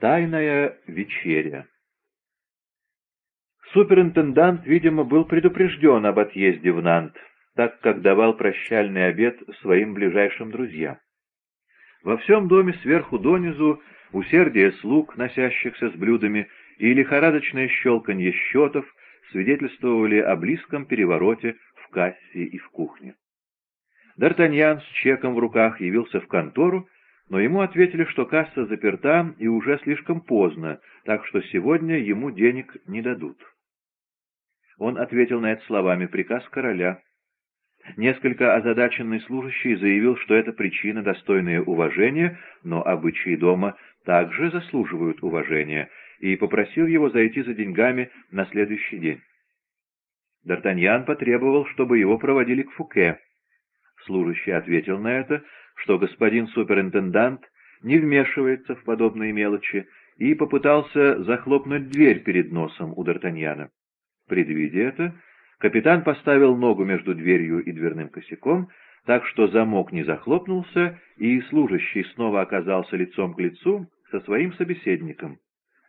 Тайная вечеря Суперинтендант, видимо, был предупрежден об отъезде в Нант, так как давал прощальный обед своим ближайшим друзьям. Во всем доме сверху донизу усердие слуг, носящихся с блюдами, и лихорадочное щелканье счетов свидетельствовали о близком перевороте в кассе и в кухне. Д'Артаньян с чеком в руках явился в контору, но ему ответили, что касса заперта и уже слишком поздно, так что сегодня ему денег не дадут. Он ответил на это словами «приказ короля». Несколько озадаченный служащий заявил, что это причина, достойная уважения, но обычаи дома также заслуживают уважения, и попросил его зайти за деньгами на следующий день. Д'Артаньян потребовал, чтобы его проводили к Фуке. Служащий ответил на это, что господин суперинтендант не вмешивается в подобные мелочи, и попытался захлопнуть дверь перед носом у Д'Артаньяна. Предвидя это, капитан поставил ногу между дверью и дверным косяком, так что замок не захлопнулся, и служащий снова оказался лицом к лицу со своим собеседником.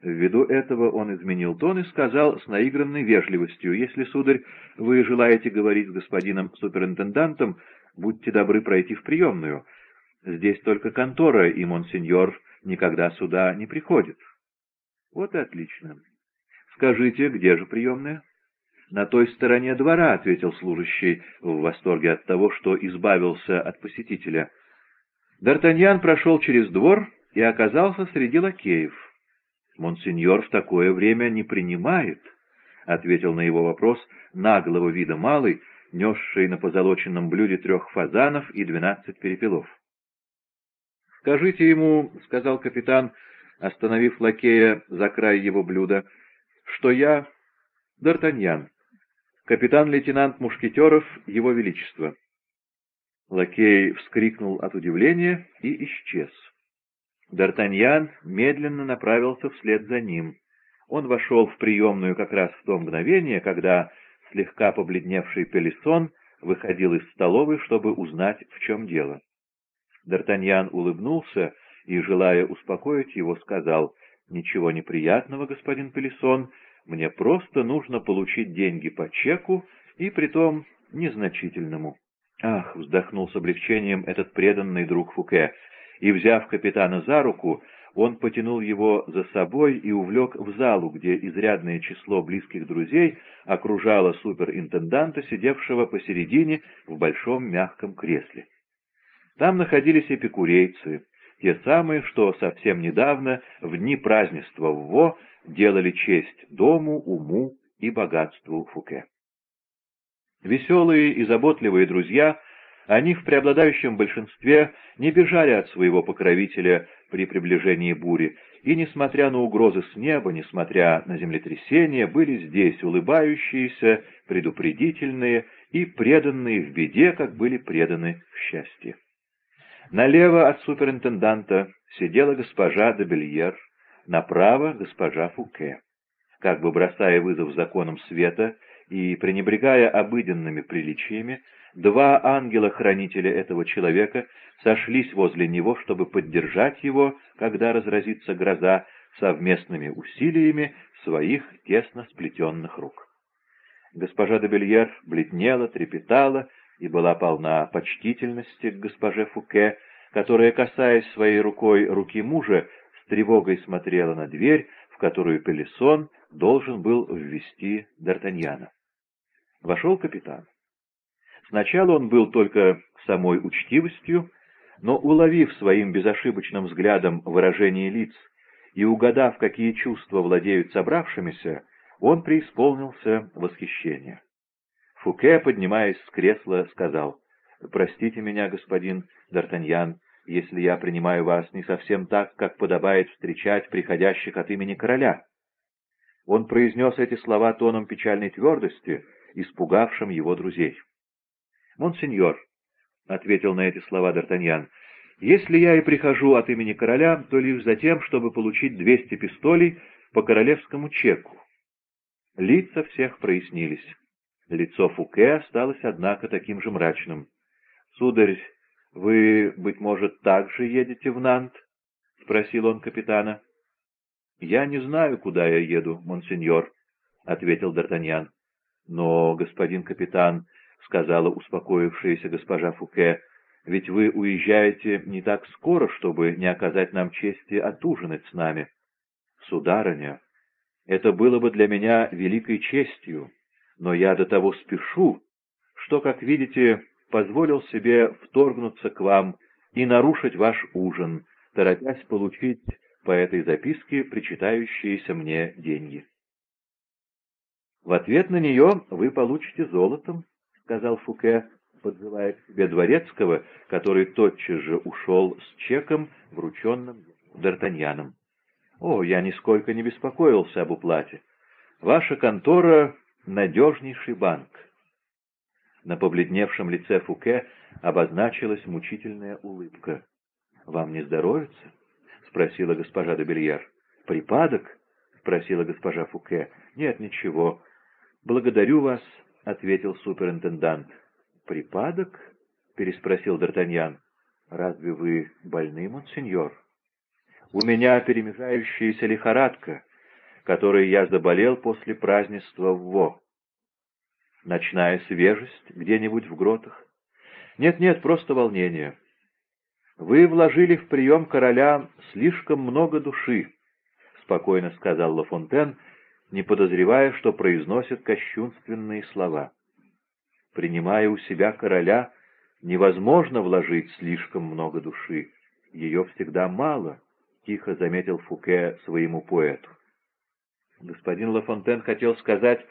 Ввиду этого он изменил тон и сказал с наигранной вежливостью, «Если, сударь, вы желаете говорить с господином суперинтендантом, будьте добры пройти в приемную. Здесь только контора, и монсеньор никогда сюда не приходит». «Вот и отлично. Скажите, где же приемная?» «На той стороне двора», — ответил служащий в восторге от того, что избавился от посетителя. Д'Артаньян прошел через двор и оказался среди лакеев. «Монсеньор в такое время не принимает», — ответил на его вопрос наглого вида малый, несший на позолоченном блюде трех фазанов и двенадцать перепелов. «Скажите ему», — сказал капитан, остановив лакея за край его блюда, — «что я Д'Артаньян, капитан-лейтенант Мушкетеров Его Величества». Лакей вскрикнул от удивления и исчез. Д'Артаньян медленно направился вслед за ним. Он вошел в приемную как раз в то мгновение, когда слегка побледневший Пелесон выходил из столовой, чтобы узнать, в чем дело. Д'Артаньян улыбнулся и, желая успокоить его, сказал, «Ничего неприятного, господин Пелесон, мне просто нужно получить деньги по чеку, и притом незначительному». «Ах!» — вздохнул с облегчением этот преданный друг Фуке, и, взяв капитана за руку, он потянул его за собой и увлек в залу, где изрядное число близких друзей окружало суперинтенданта, сидевшего посередине в большом мягком кресле. Там находились эпикурейцы, те самые, что совсем недавно, в дни празднества в Во, делали честь дому, уму и богатству Фуке. Веселые и заботливые друзья — они в преобладающем большинстве не бежали от своего покровителя при приближении бури, и, несмотря на угрозы с неба, несмотря на землетрясение, были здесь улыбающиеся, предупредительные и преданные в беде, как были преданы в счастье. Налево от суперинтенданта сидела госпожа де Бельер, направо — госпожа Фуке. Как бы бросая вызов законам света и пренебрегая обыденными приличиями, Два ангела-хранителя этого человека сошлись возле него, чтобы поддержать его, когда разразится гроза, совместными усилиями своих тесно сплетенных рук. Госпожа де Бельер бледнела, трепетала и была полна почтительности к госпоже Фуке, которая, касаясь своей рукой руки мужа, с тревогой смотрела на дверь, в которую Пелесон должен был ввести Д'Артаньяна. Вошел капитан. Сначала он был только самой учтивостью, но, уловив своим безошибочным взглядом выражение лиц и угадав, какие чувства владеют собравшимися, он преисполнился восхищения. Фуке, поднимаясь с кресла, сказал, «Простите меня, господин Д'Артаньян, если я принимаю вас не совсем так, как подобает встречать приходящих от имени короля». Он произнес эти слова тоном печальной твердости, испугавшим его друзей. «Монсеньор», — ответил на эти слова Д'Артаньян, — «если я и прихожу от имени короля, то лишь за тем, чтобы получить двести пистолей по королевскому чеку». Лица всех прояснились. Лицо Фуке осталось, однако, таким же мрачным. «Сударь, вы, быть может, также едете в Нант?» — спросил он капитана. «Я не знаю, куда я еду, монсеньор», — ответил Д'Артаньян. «Но, господин капитан», — сказала успокоившаяся госпожа Фуке, — «ведь вы уезжаете не так скоро, чтобы не оказать нам чести отужинать с нами». «Сударыня, это было бы для меня великой честью, но я до того спешу, что, как видите, позволил себе вторгнуться к вам и нарушить ваш ужин, торопясь получить по этой записке причитающиеся мне деньги. «В ответ на нее вы получите золотом», — сказал Фуке, подзывая к себе Дворецкого, который тотчас же ушел с чеком, врученным Д'Артаньяном. «О, я нисколько не беспокоился об уплате. Ваша контора — надежнейший банк». На побледневшем лице Фуке обозначилась мучительная улыбка. «Вам не здоровится?» — спросила госпожа де. «Припадок?» — спросила госпожа Фуке. «Нет, ничего. Благодарю вас», — ответил суперинтендант. «Припадок?» — переспросил Д'Артаньян. «Разве вы больны, монсеньор?» «У меня перемежающаяся лихорадка, которой я заболел после празднества в Во». «Ночная свежесть где-нибудь в гротах?» «Нет-нет, просто волнение. Вы вложили в прием короля слишком много души», — спокойно сказал Ла Фонтен, не подозревая, что произносит кощунственные слова. «Принимая у себя короля, невозможно вложить слишком много души. Ее всегда мало», — тихо заметил Фуке своему поэту. Господин Ла Фонтен хотел сказать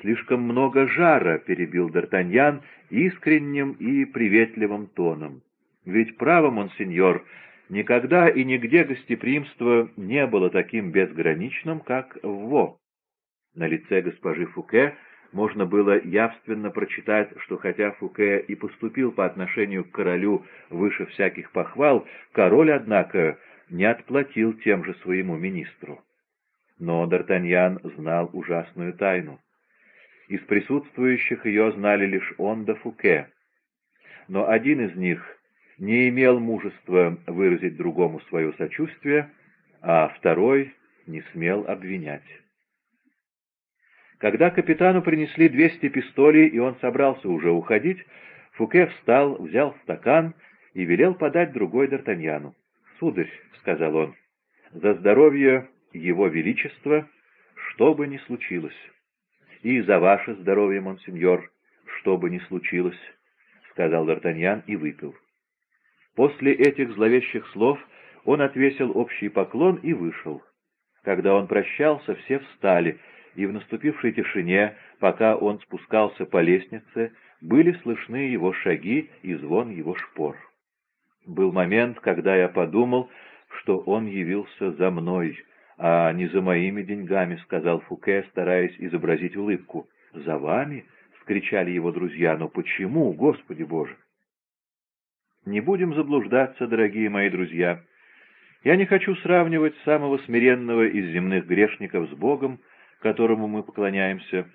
«слишком много жара», — перебил Д'Артаньян искренним и приветливым тоном. Ведь право, монсеньор, никогда и нигде гостеприимство не было таким безграничным, как Во. На лице госпожи Фуке можно было явственно прочитать, что хотя Фуке и поступил по отношению к королю выше всяких похвал, король, однако, не отплатил тем же своему министру. Но Д'Артаньян знал ужасную тайну. Из присутствующих ее знали лишь он да Фуке. Но один из них не имел мужества выразить другому свое сочувствие, а второй не смел обвинять. Когда капитану принесли двести пистолей, и он собрался уже уходить, Фуке встал, взял стакан и велел подать другой Д'Артаньяну. «Сударь», — сказал он, — «за здоровье его величества, что бы ни случилось, и за ваше здоровье, монсеньор, что бы ни случилось», — сказал Д'Артаньян и выпил. После этих зловещих слов он отвесил общий поклон и вышел. Когда он прощался, все встали, и в наступившей тишине, пока он спускался по лестнице, были слышны его шаги и звон его шпор. Был момент, когда я подумал, что он явился за мной, а не за моими деньгами, — сказал Фуке, стараясь изобразить улыбку. — За вами? — вскричали его друзья. — Но почему, Господи Боже? Не будем заблуждаться, дорогие мои друзья. Я не хочу сравнивать самого смиренного из земных грешников с Богом, которому мы поклоняемся.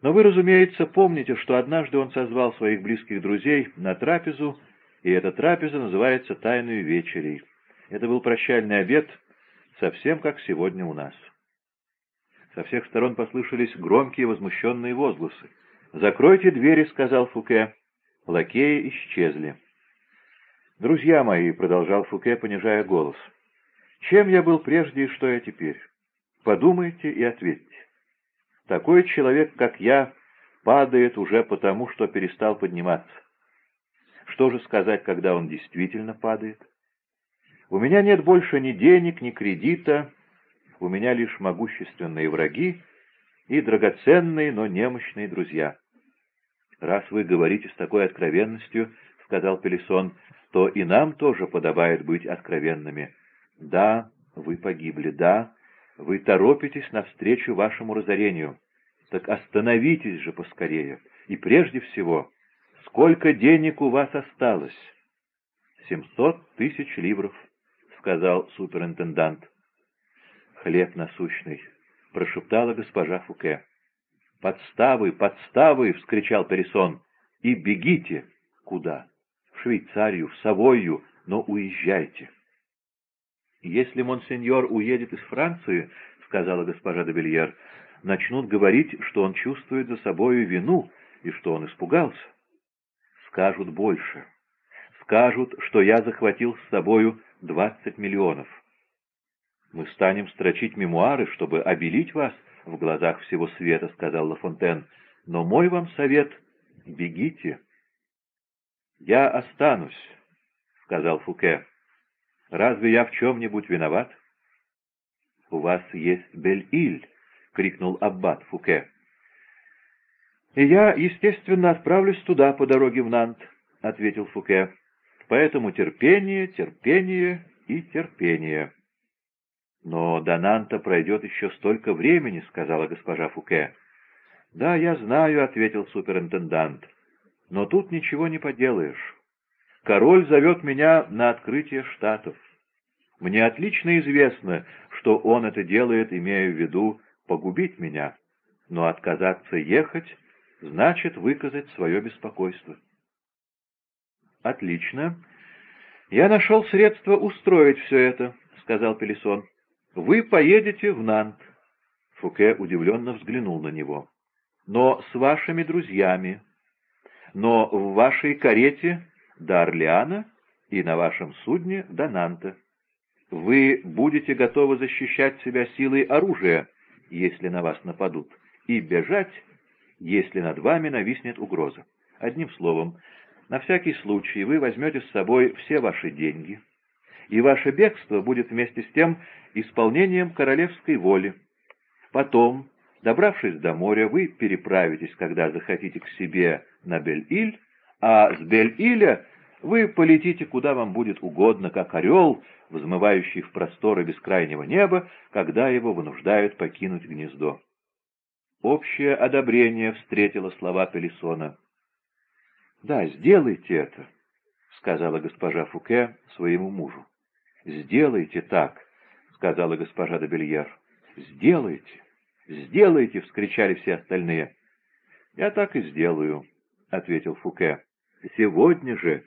Но вы, разумеется, помните, что однажды он созвал своих близких друзей на трапезу, и эта трапеза называется «Тайной вечерей». Это был прощальный обед, совсем как сегодня у нас. Со всех сторон послышались громкие возмущенные возгласы. «Закройте двери», — сказал Фуке. Лакеи исчезли. «Друзья мои», — продолжал Фуке, понижая голос, — «чем я был прежде и что я теперь? Подумайте и ответьте. Такой человек, как я, падает уже потому, что перестал подниматься. Что же сказать, когда он действительно падает? У меня нет больше ни денег, ни кредита, у меня лишь могущественные враги и драгоценные, но немощные друзья. Раз вы говорите с такой откровенностью, — сказал Пелесон, то и нам тоже подобает быть откровенными. Да, вы погибли, да, вы торопитесь навстречу вашему разорению. Так остановитесь же поскорее. И прежде всего, сколько денег у вас осталось? Семьсот тысяч ливров, сказал суперинтендант. Хлеб насущный, прошептала госпожа Фуке. «Подставы, подставы!» — вскричал Пересон. «И бегите!» «Куда?» Швейцарию, в Савойю, но уезжайте. «Если монсеньор уедет из Франции, — сказала госпожа де начнут говорить, что он чувствует за собою вину и что он испугался. Скажут больше. Скажут, что я захватил с собою двадцать миллионов. Мы станем строчить мемуары, чтобы обелить вас в глазах всего света, — сказал Лафонтен. Но мой вам совет — бегите. Я останусь, — сказал Фуке. Разве я в чем-нибудь виноват? — У вас есть Бель-Иль, — крикнул Аббат Фуке. — И я, естественно, отправлюсь туда по дороге в Нант, — ответил Фуке. — Поэтому терпение, терпение и терпение. — Но до Нанта пройдет еще столько времени, — сказала госпожа Фуке. — Да, я знаю, — ответил суперинтендант. — Но тут ничего не поделаешь. Король зовет меня на открытие штатов. Мне отлично известно, что он это делает, имея в виду погубить меня, но отказаться ехать значит выказать свое беспокойство. «Отлично. Я нашел средство устроить все это», — сказал Пелесон. «Вы поедете в Нант». Фуке удивленно взглянул на него. «Но с вашими друзьями. Но в вашей карете до Орлеана и на вашем судне до Нанта. Вы будете готовы защищать себя силой оружия, если на вас нападут, и бежать, если над вами нависнет угроза. Одним словом, на всякий случай вы возьмете с собой все ваши деньги, и ваше бегство будет вместе с тем исполнением королевской воли. Потом, добравшись до моря, вы переправитесь, когда захотите, к себе на Бель-Иль, а с Бель-Иля вы полетите куда вам будет угодно, как орел, взмывающий в просторы бескрайнего неба, когда его вынуждают покинуть гнездо. Общее одобрение встретило слова Пелесона. «Да, сделайте это», — сказала госпожа Фуке своему мужу. «Сделайте так», — сказала госпожа де Бельер. «Сделайте! Сделайте!» — вскричали все остальные. «Я так и сделаю», — ответил Фуке. Сегодня же,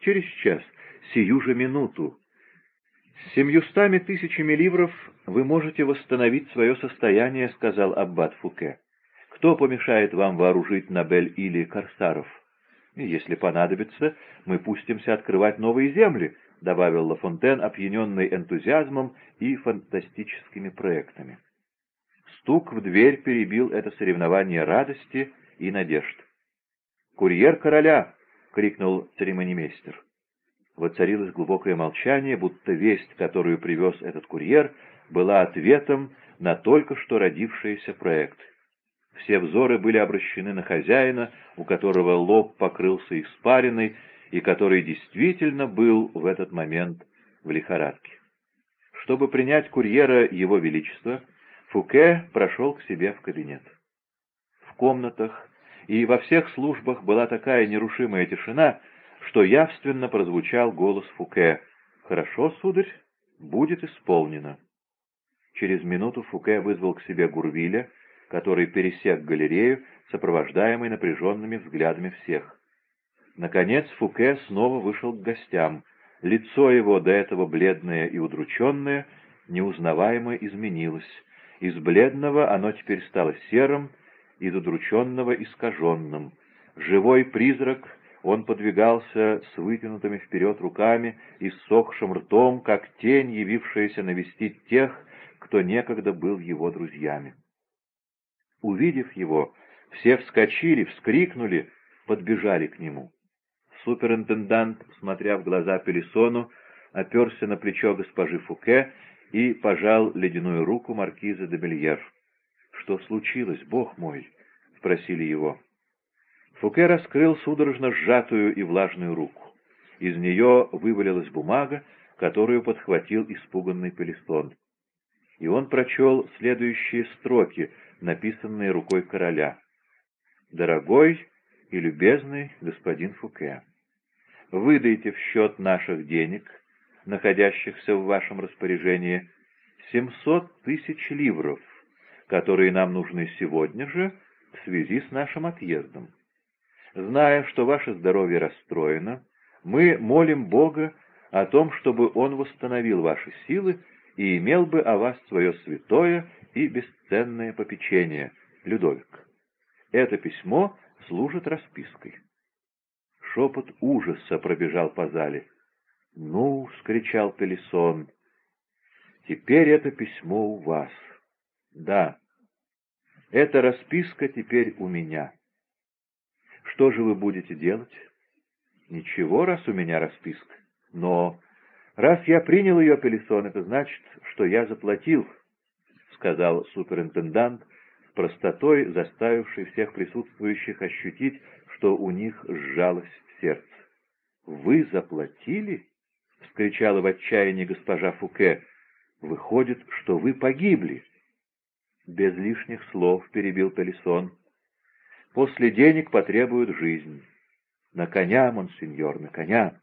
через час, сию же минуту. С семьюстами тысячами ливров вы можете восстановить свое состояние, — сказал Аббат Фуке. Кто помешает вам вооружить Набель или Корсаров? Если понадобится, мы пустимся открывать новые земли, — добавил Лафонтен, опьяненный энтузиазмом и фантастическими проектами. Стук в дверь перебил это соревнование радости и надежд. «Курьер короля!» крикнул церемонимейстер. Воцарилось глубокое молчание, будто весть, которую привез этот курьер, была ответом на только что родившийся проект. Все взоры были обращены на хозяина, у которого лоб покрылся испариной и который действительно был в этот момент в лихорадке. Чтобы принять курьера Его Величества, Фуке прошел к себе в кабинет. В комнатах, и во всех службах была такая нерушимая тишина, что явственно прозвучал голос Фуке «Хорошо, сударь, будет исполнено». Через минуту Фуке вызвал к себе Гурвиля, который пересек галерею, сопровождаемый напряженными взглядами всех. Наконец Фуке снова вышел к гостям. Лицо его, до этого бледное и удрученное, неузнаваемо изменилось. Из бледного оно теперь стало серым, из удрученного искаженным. Живой призрак, он подвигался с вытянутыми вперед руками и ссохшим ртом, как тень, явившаяся навестить тех, кто некогда был его друзьями. Увидев его, все вскочили, вскрикнули, подбежали к нему. Суперинтендант, смотря в глаза Пелесону, оперся на плечо госпожи Фуке и пожал ледяную руку маркиза де Бельер. «Что случилось, бог мой?» — спросили его. Фуке раскрыл судорожно сжатую и влажную руку. Из нее вывалилась бумага, которую подхватил испуганный Пелестон. И он прочел следующие строки, написанные рукой короля. «Дорогой и любезный господин Фуке, выдайте в счет наших денег, находящихся в вашем распоряжении, семьсот тысяч ливров, которые нам нужны сегодня же в связи с нашим отъездом. Зная, что ваше здоровье расстроено, мы молим Бога о том, чтобы он восстановил ваши силы и имел бы о вас свое святое и бесценное попечение, Людовик. Это письмо служит распиской. Шепот ужаса пробежал по зале. «Ну!» — скричал Пелесон. «Теперь это письмо у вас. Да, эта расписка теперь у меня. Что же вы будете делать?» «Ничего, раз у меня расписка. Но раз я принял ее, Пелесон, это значит, что я заплатил», — сказал суперинтендант, простотой заставивший всех присутствующих ощутить, что у них сжалось сердце. «Вы заплатили?» — вскричала в отчаянии госпожа Фуке. «Выходит, что вы погибли». «Без лишних слов», — перебил Пелесон. «После денег потребуют жизнь». «На коня, монсеньор, на коня!»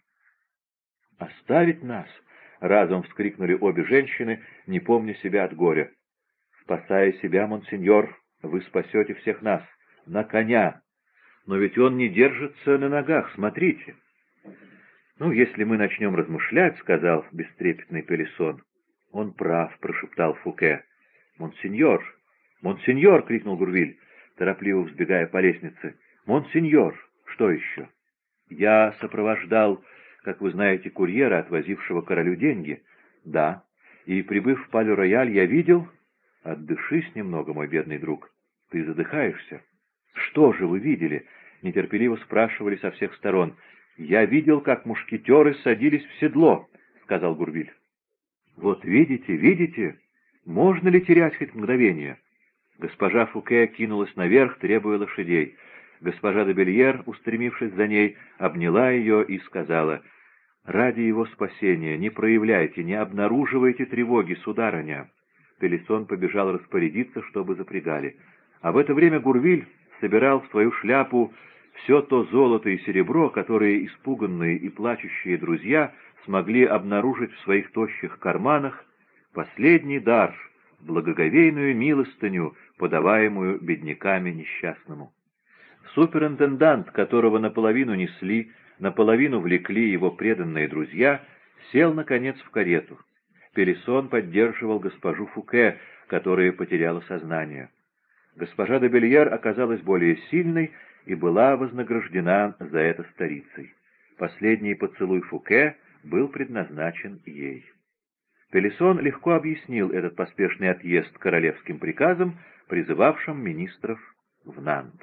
«Оставить нас!» — разом вскрикнули обе женщины, не помня себя от горя. «Спасая себя, монсеньор, вы спасете всех нас! На коня!» «Но ведь он не держится на ногах, смотрите!» «Ну, если мы начнем размышлять, — сказал бестрепетный Пелесон. «Он прав», — прошептал Фуке. «Монсеньор! Монсеньор!» — крикнул Гурвиль, торопливо взбегая по лестнице. «Монсеньор! Что еще?» Я сопровождал, как вы знаете, курьера, отвозившего королю деньги. Да. И, прибыв в Палю-Рояль, я видел... Отдышись немного, мой бедный друг. Ты задыхаешься. Что же вы видели? Нетерпеливо спрашивали со всех сторон. Я видел, как мушкетеры садились в седло, сказал Гурвиль. Вот видите, видите? Можно ли терять хоть мгновение? Госпожа Фуке кинулась наверх, требуя лошадей. Госпожа де Бельер, устремившись за ней, обняла ее и сказала, «Ради его спасения не проявляйте, не обнаруживайте тревоги, сударыня». Пелесон побежал распорядиться, чтобы запрягали. А в это время Гурвиль собирал в свою шляпу все то золото и серебро, которые испуганные и плачущие друзья смогли обнаружить в своих тощих карманах, последний дар, благоговейную милостыню, подаваемую бедняками несчастному. Суперинтендант, которого наполовину несли, наполовину влекли его преданные друзья, сел, наконец, в карету. Пересон поддерживал госпожу Фуке, которая потеряла сознание. Госпожа де Бельер оказалась более сильной и была вознаграждена за это старицей. Последний поцелуй Фуке был предназначен ей. Пелесон легко объяснил этот поспешный отъезд королевским приказом, призывавшим министров в Нант.